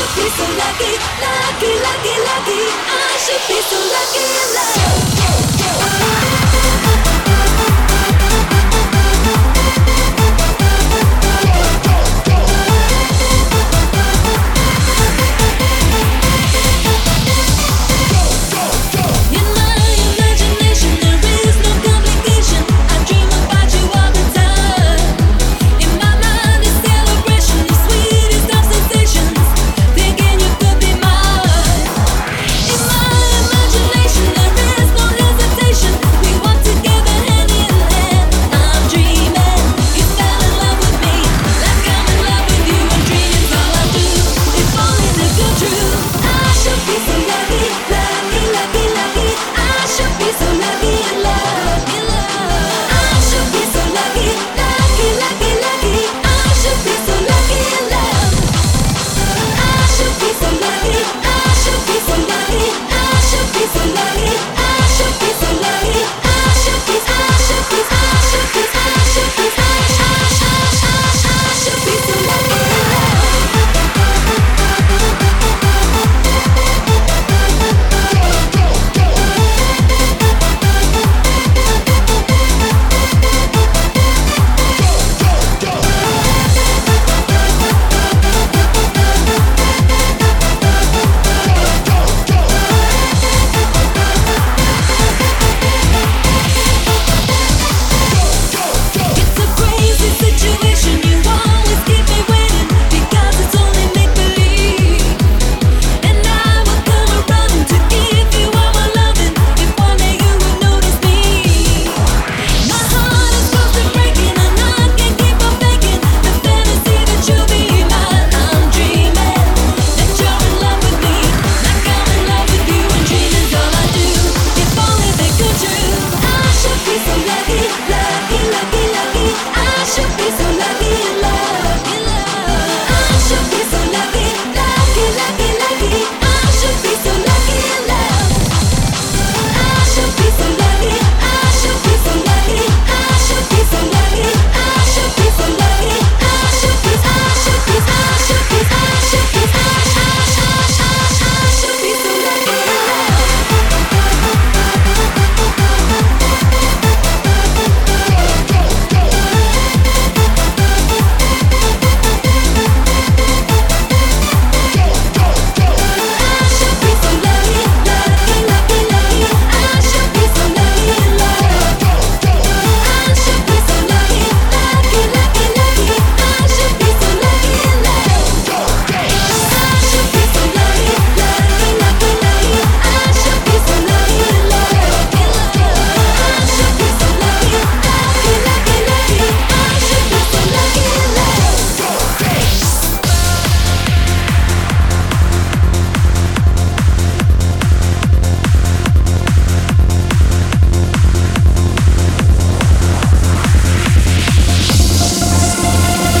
should be so lucky, lucky, lucky, lucky. I should be so lucky in love. love.